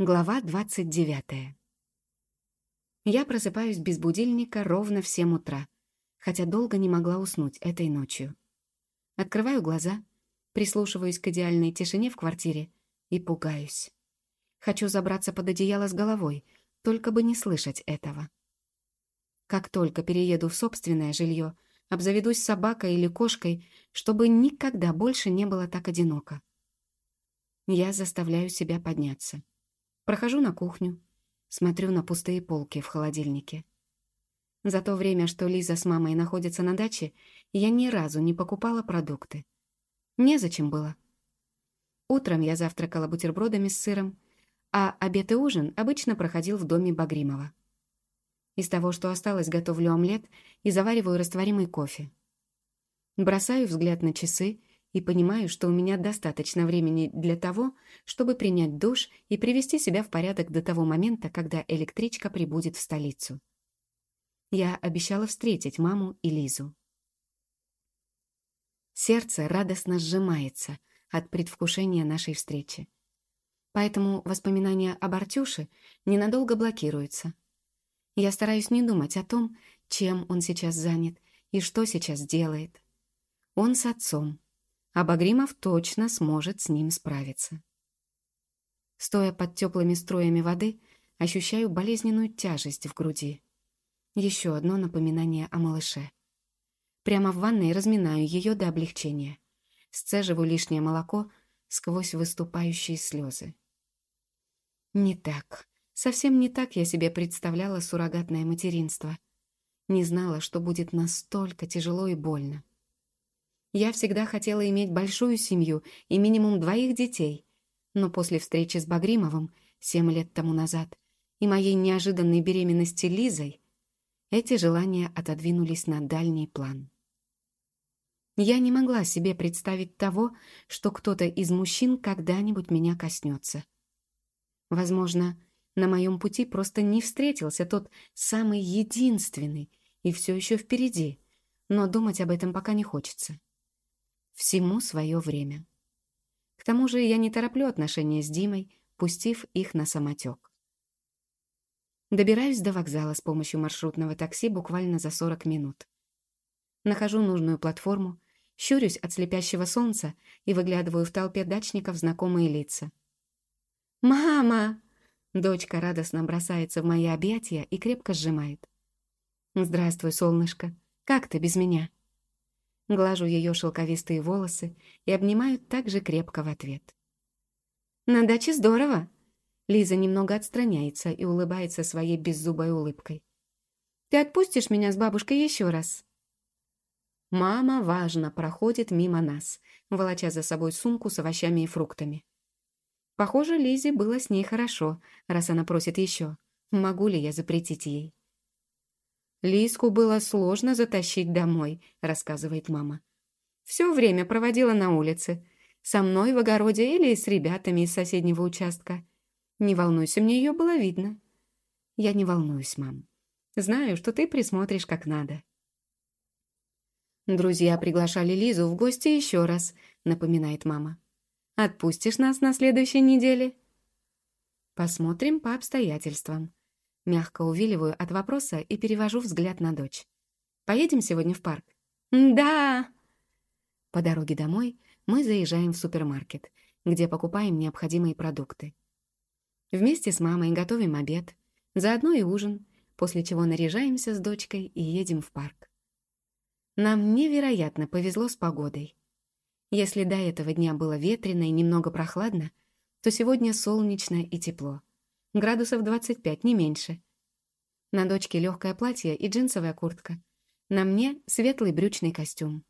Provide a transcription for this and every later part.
Глава 29. Я просыпаюсь без будильника ровно в 7 утра, хотя долго не могла уснуть этой ночью. Открываю глаза, прислушиваюсь к идеальной тишине в квартире и пугаюсь. Хочу забраться под одеяло с головой, только бы не слышать этого. Как только перееду в собственное жилье, обзаведусь собакой или кошкой, чтобы никогда больше не было так одиноко. Я заставляю себя подняться. Прохожу на кухню, смотрю на пустые полки в холодильнике. За то время, что Лиза с мамой находятся на даче, я ни разу не покупала продукты. Незачем было. Утром я завтракала бутербродами с сыром, а обед и ужин обычно проходил в доме Багримова. Из того, что осталось, готовлю омлет и завариваю растворимый кофе. Бросаю взгляд на часы и понимаю, что у меня достаточно времени для того, чтобы принять душ и привести себя в порядок до того момента, когда электричка прибудет в столицу. Я обещала встретить маму и Лизу. Сердце радостно сжимается от предвкушения нашей встречи. Поэтому воспоминания об Артюше ненадолго блокируются. Я стараюсь не думать о том, чем он сейчас занят и что сейчас делает. Он с отцом, а Багримов точно сможет с ним справиться. Стоя под теплыми струями воды, ощущаю болезненную тяжесть в груди. Еще одно напоминание о малыше. Прямо в ванной разминаю ее до облегчения. Сцеживаю лишнее молоко сквозь выступающие слезы. Не так. Совсем не так я себе представляла суррогатное материнство. Не знала, что будет настолько тяжело и больно. Я всегда хотела иметь большую семью и минимум двоих детей. Но после встречи с Багримовым семь лет тому назад и моей неожиданной беременности Лизой эти желания отодвинулись на дальний план. Я не могла себе представить того, что кто-то из мужчин когда-нибудь меня коснется. Возможно, на моем пути просто не встретился тот самый единственный и все еще впереди, но думать об этом пока не хочется. Всему свое время. К тому же я не тороплю отношения с Димой, пустив их на самотек. Добираюсь до вокзала с помощью маршрутного такси буквально за 40 минут. Нахожу нужную платформу, щурюсь от слепящего солнца и выглядываю в толпе дачников знакомые лица. «Мама!» Дочка радостно бросается в мои объятия и крепко сжимает. «Здравствуй, солнышко. Как ты без меня?» Глажу ее шелковистые волосы и обнимаю так же крепко в ответ. «На даче здорово!» Лиза немного отстраняется и улыбается своей беззубой улыбкой. «Ты отпустишь меня с бабушкой еще раз?» Мама, важно, проходит мимо нас, волоча за собой сумку с овощами и фруктами. Похоже, Лизе было с ней хорошо, раз она просит еще. Могу ли я запретить ей? Лиску было сложно затащить домой, рассказывает мама. Все время проводила на улице. Со мной в огороде или с ребятами из соседнего участка. Не волнуйся, мне ее было видно. Я не волнуюсь, мам. Знаю, что ты присмотришь как надо. Друзья приглашали Лизу в гости еще раз, напоминает мама. Отпустишь нас на следующей неделе? Посмотрим по обстоятельствам. Мягко увиливаю от вопроса и перевожу взгляд на дочь. «Поедем сегодня в парк?» «Да!» По дороге домой мы заезжаем в супермаркет, где покупаем необходимые продукты. Вместе с мамой готовим обед, заодно и ужин, после чего наряжаемся с дочкой и едем в парк. Нам невероятно повезло с погодой. Если до этого дня было ветрено и немного прохладно, то сегодня солнечно и тепло. Градусов 25, не меньше. На дочке легкое платье и джинсовая куртка. На мне светлый брючный костюм.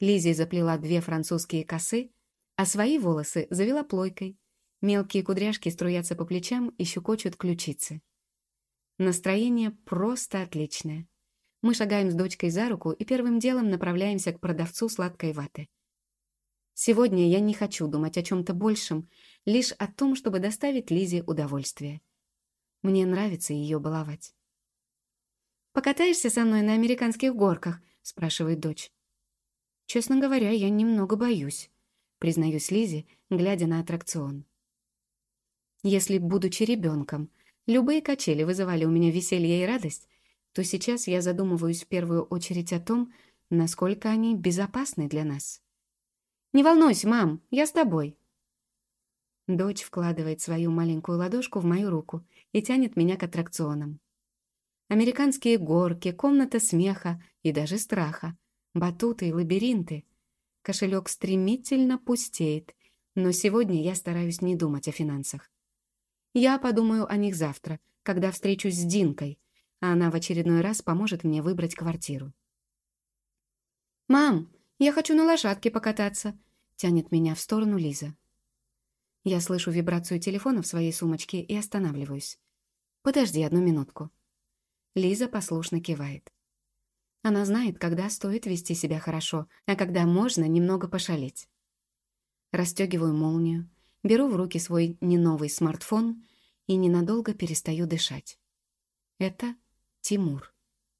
Лизи заплела две французские косы, а свои волосы завела плойкой. Мелкие кудряшки струятся по плечам и щекочут ключицы. Настроение просто отличное. Мы шагаем с дочкой за руку и первым делом направляемся к продавцу сладкой ваты. Сегодня я не хочу думать о чем-то большем, лишь о том, чтобы доставить Лизе удовольствие. Мне нравится ее баловать. «Покатаешься со мной на американских горках?» — спрашивает дочь. «Честно говоря, я немного боюсь», — признаюсь Лизе, глядя на аттракцион. Если, будучи ребенком, любые качели вызывали у меня веселье и радость, то сейчас я задумываюсь в первую очередь о том, насколько они безопасны для нас. «Не волнуйся, мам, я с тобой». Дочь вкладывает свою маленькую ладошку в мою руку и тянет меня к аттракционам. Американские горки, комната смеха и даже страха, батуты и лабиринты. Кошелек стремительно пустеет, но сегодня я стараюсь не думать о финансах. Я подумаю о них завтра, когда встречусь с Динкой, а она в очередной раз поможет мне выбрать квартиру. «Мам, я хочу на лошадке покататься», — тянет меня в сторону Лиза. Я слышу вибрацию телефона в своей сумочке и останавливаюсь. «Подожди одну минутку». Лиза послушно кивает. Она знает, когда стоит вести себя хорошо, а когда можно немного пошалить. Растегиваю молнию, беру в руки свой не новый смартфон и ненадолго перестаю дышать. Это Тимур.